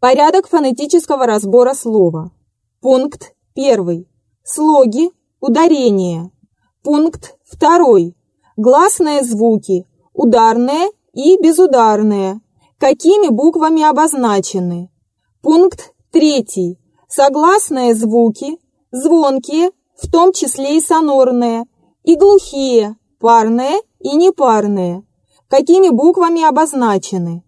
Порядок фонетического разбора слова. Пункт 1. Слоги, ударения. Пункт 2. Гласные звуки, ударные и безударные. Какими буквами обозначены? Пункт 3. Согласные звуки, звонкие, в том числе и сонорные, и глухие, парные и непарные. Какими буквами обозначены?